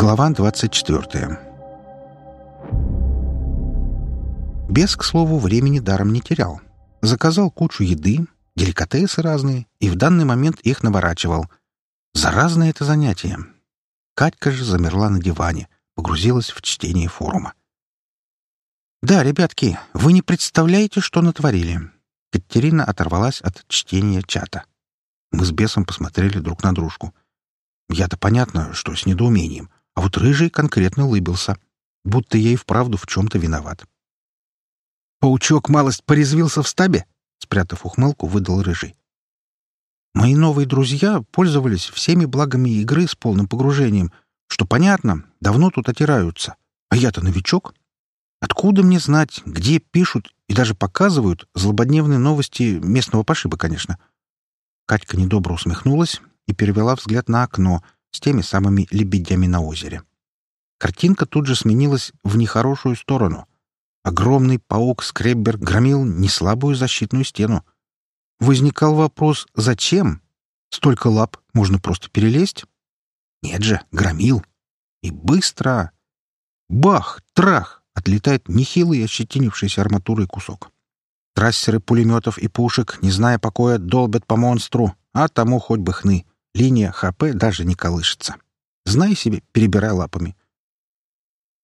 Глава 24 Бес, к слову, времени даром не терял. Заказал кучу еды, деликатесы разные, и в данный момент их наворачивал. Заразное это занятие. Катька же замерла на диване, погрузилась в чтение форума. «Да, ребятки, вы не представляете, что натворили». Катерина оторвалась от чтения чата. Мы с бесом посмотрели друг на дружку. Я-то понятно, что с недоумением, а вот рыжий конкретно улыбился, будто и вправду в чем-то виноват. «Паучок малость порезвился в стабе?» — спрятав ухмылку, выдал рыжий. Мои новые друзья пользовались всеми благами игры с полным погружением, что, понятно, давно тут отираются. А я-то новичок. Откуда мне знать, где пишут и даже показывают злободневные новости местного пошиба, конечно? Катька недобро усмехнулась и перевела взгляд на окно с теми самыми лебедями на озере. Картинка тут же сменилась в нехорошую сторону. Огромный паук-скреббер громил неслабую защитную стену. Возникал вопрос «Зачем? Столько лап, можно просто перелезть?» Нет же, громил. И быстро. Бах! Трах! отлетает нехилый ощетинившийся арматурой кусок. Трассеры пулеметов и пушек, не зная покоя, долбят по монстру, а тому хоть бы хны. Линия ХП даже не колышется. Знай себе, перебирай лапами.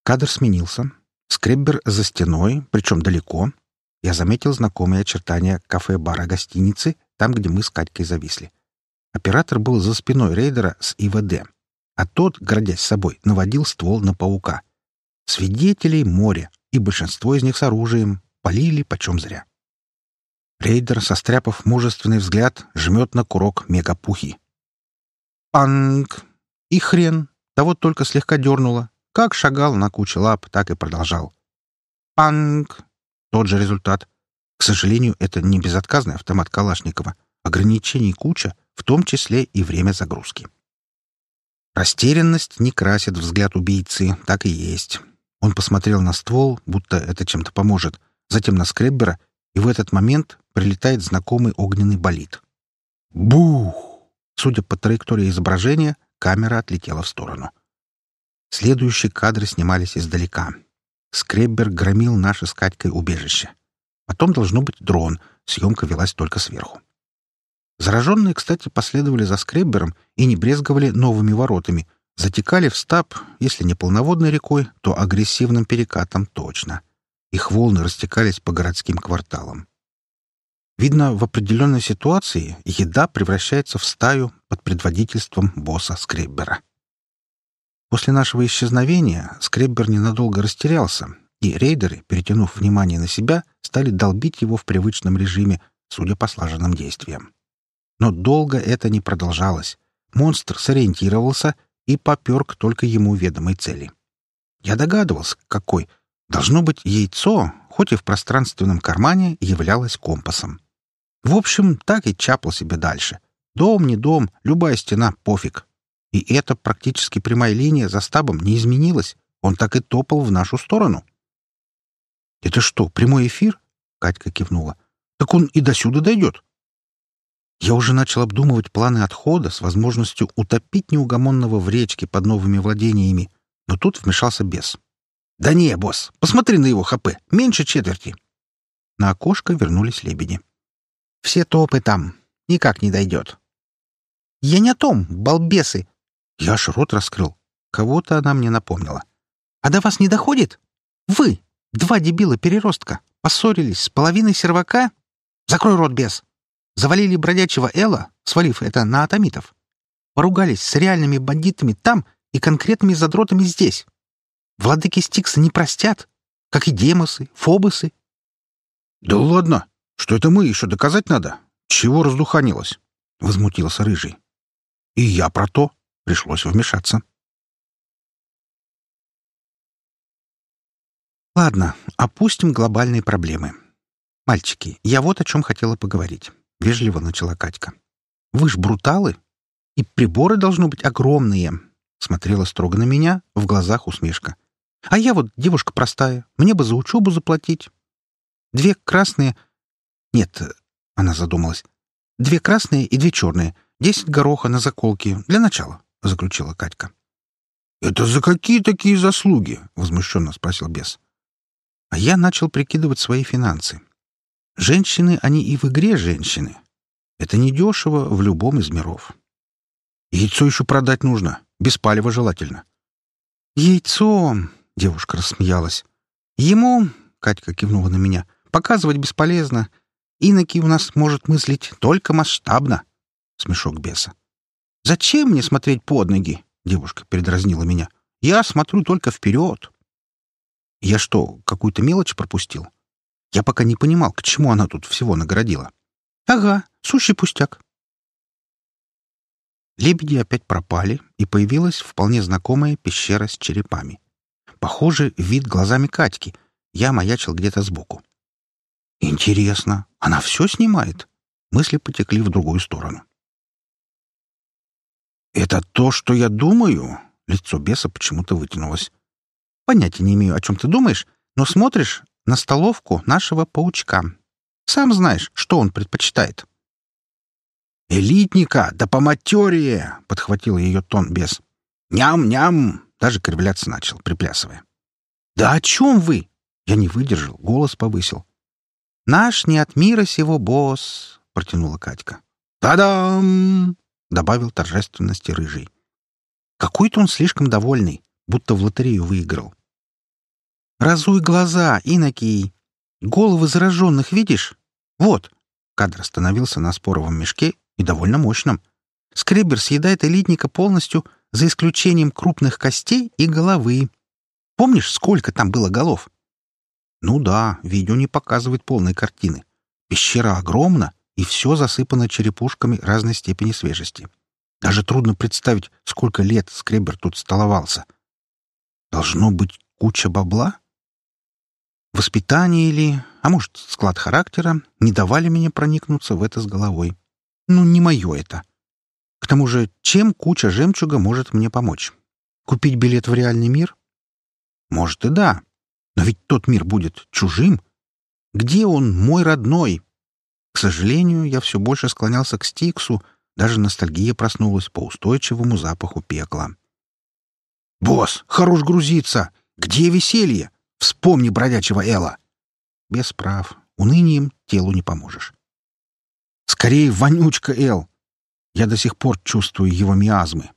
Кадр сменился. Скреббер за стеной, причем далеко. Я заметил знакомые очертания кафе-бара-гостиницы, там, где мы с Катькой зависли. Оператор был за спиной рейдера с ИВД, а тот, гордясь собой, наводил ствол на паука — Свидетелей море, и большинство из них с оружием, палили почем зря. Рейдер, состряпав мужественный взгляд, жмет на курок мегапухи. Панк! И хрен! Того только слегка дернуло. Как шагал на куче лап, так и продолжал. Панк! Тот же результат. К сожалению, это не безотказный автомат Калашникова. Ограничений куча, в том числе и время загрузки. Растерянность не красит взгляд убийцы, так и есть. Он посмотрел на ствол, будто это чем-то поможет, затем на скреббера, и в этот момент прилетает знакомый огненный болид. Бух! Судя по траектории изображения, камера отлетела в сторону. Следующие кадры снимались издалека. Скреббер громил наше с Катькой убежище. Потом должно быть дрон, съемка велась только сверху. Зараженные, кстати, последовали за скреббером и не брезговали новыми воротами, Затекали в стаб, если не полноводной рекой, то агрессивным перекатом точно. Их волны растекались по городским кварталам. Видно, в определенной ситуации еда превращается в стаю под предводительством босса Скреббера. После нашего исчезновения Скреббер ненадолго растерялся, и рейдеры, перетянув внимание на себя, стали долбить его в привычном режиме, судя по слаженным действиям. Но долго это не продолжалось. Монстр сориентировался и попер к только ему ведомой цели. Я догадывался, какой. Должно быть, яйцо, хоть и в пространственном кармане, являлось компасом. В общем, так и чапал себе дальше. Дом, не дом, любая стена — пофиг. И эта практически прямая линия за стабом не изменилась. Он так и топал в нашу сторону. «Это что, прямой эфир?» — Катька кивнула. «Так он и до сюда дойдет». Я уже начал обдумывать планы отхода с возможностью утопить неугомонного в речке под новыми владениями, но тут вмешался бес. «Да не, босс, посмотри на его ХП, меньше четверти». На окошко вернулись лебеди. «Все топы там, никак не дойдет». «Я не о том, балбесы!» Я аж рот раскрыл. Кого-то она мне напомнила. «А до вас не доходит? Вы, два дебила-переростка, поссорились с половиной сервака? Закрой рот, бес!» Завалили бродячего Элла, свалив это на атомитов. Поругались с реальными бандитами там и конкретными задротами здесь. Владыки Стикса не простят, как и Демосы, Фобосы. — Да ладно! Что это мы еще доказать надо? Чего раздуханилось? — возмутился Рыжий. — И я про то. Пришлось вмешаться. Ладно, опустим глобальные проблемы. Мальчики, я вот о чем хотела поговорить. — вежливо начала Катька. «Вы ж бруталы, и приборы должны быть огромные», — смотрела строго на меня, в глазах усмешка. «А я вот девушка простая, мне бы за учебу заплатить. Две красные... Нет, — она задумалась. Две красные и две черные. Десять гороха на заколке. Для начала», — заключила Катька. «Это за какие такие заслуги?» — возмущенно спросил бес. А я начал прикидывать свои финансы. Женщины, они и в игре женщины. Это недешево в любом из миров. Яйцо еще продать нужно. Без палева желательно. «Яйцо!» — девушка рассмеялась. «Ему...» — Катька кивнула на меня. «Показывать бесполезно. Иноки у нас может мыслить только масштабно». Смешок беса. «Зачем мне смотреть под ноги?» — девушка передразнила меня. «Я смотрю только вперед». Я что, какую-то мелочь пропустил? Я пока не понимал, к чему она тут всего наградила. «Ага, сущий пустяк». Лебеди опять пропали, и появилась вполне знакомая пещера с черепами. Похоже, вид глазами Катьки. Я маячил где-то сбоку. «Интересно, она все снимает?» Мысли потекли в другую сторону. «Это то, что я думаю?» Лицо беса почему-то вытянулось. «Понятия не имею, о чем ты думаешь, но смотришь на столовку нашего паучка. Сам знаешь, что он предпочитает». «Элитника, да по материи!» — подхватил ее тон бес. «Ням-ням!» — даже кривляться начал, приплясывая. «Да о чем вы?» — я не выдержал, голос повысил. «Наш не от мира сего босс», — протянула Катька. «Та-дам!» — добавил торжественности рыжий. Какой-то он слишком довольный, будто в лотерею выиграл. «Разуй глаза, инокий! Головы зараженных видишь? Вот!» Кадр остановился на споровом мешке и довольно мощном. Скребер съедает элитника полностью, за исключением крупных костей и головы. Помнишь, сколько там было голов? Ну да, видео не показывает полной картины. Пещера огромна, и все засыпано черепушками разной степени свежести. Даже трудно представить, сколько лет скребер тут столовался. Должно быть куча бабла? Воспитание или, а может, склад характера не давали мне проникнуться в это с головой. Ну, не мое это. К тому же, чем куча жемчуга может мне помочь? Купить билет в реальный мир? Может и да. Но ведь тот мир будет чужим. Где он, мой родной? К сожалению, я все больше склонялся к Стиксу, даже ностальгия проснулась по устойчивому запаху пекла. «Босс, хорош грузиться! Где веселье? Вспомни бродячего Эла!» Без прав. Унынием телу не поможешь. Скорее, вонючка Эл. Я до сих пор чувствую его миазмы.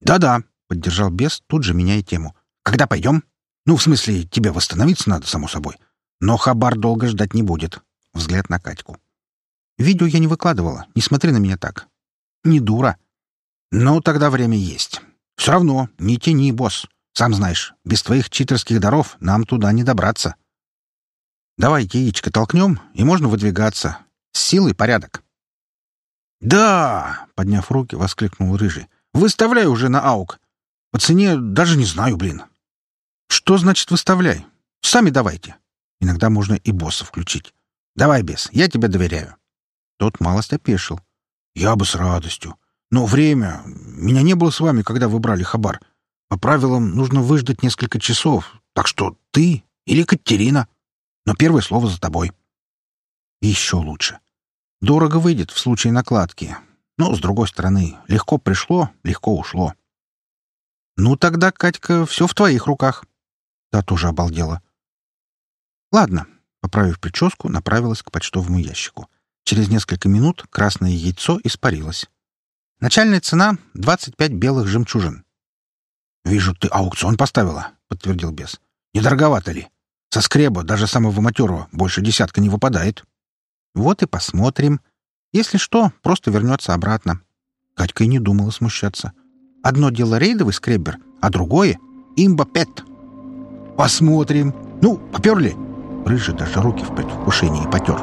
Да-да, поддержал бес, тут же меняя тему. Когда пойдем? Ну, в смысле, тебе восстановиться надо, само собой. Но Хабар долго ждать не будет. Взгляд на Катьку. Видео я не выкладывала. Не смотри на меня так. Не дура. Ну, тогда время есть. Все равно, не тяни, босс. Сам знаешь, без твоих читерских даров нам туда не добраться. Давай яичко толкнем, и можно выдвигаться. С силой порядок. «Да!» — подняв руки, воскликнул Рыжий. «Выставляй уже на аук. По цене даже не знаю, блин». «Что значит выставляй? Сами давайте. Иногда можно и босса включить. Давай, бес, я тебе доверяю». Тот малость опешил. «Я бы с радостью. Но время... Меня не было с вами, когда вы брали хабар. По правилам нужно выждать несколько часов. Так что ты или Катерина. Но первое слово за тобой». «Еще лучше. Дорого выйдет в случае накладки. Но, с другой стороны, легко пришло, легко ушло. «Ну тогда, Катька, все в твоих руках». Та тоже обалдела. «Ладно», — поправив прическу, направилась к почтовому ящику. Через несколько минут красное яйцо испарилось. Начальная цена — 25 белых жемчужин. «Вижу, ты аукцион поставила», — подтвердил бес. «Недороговато ли? Со скреба даже самого матерого больше десятка не выпадает». Вот и посмотрим. Если что, просто вернется обратно. Катька и не думала смущаться. Одно дело рейдовый скреббер, а другое — имба-пет. Посмотрим. Ну, поперли. Рыжий даже руки в предвкушении потер.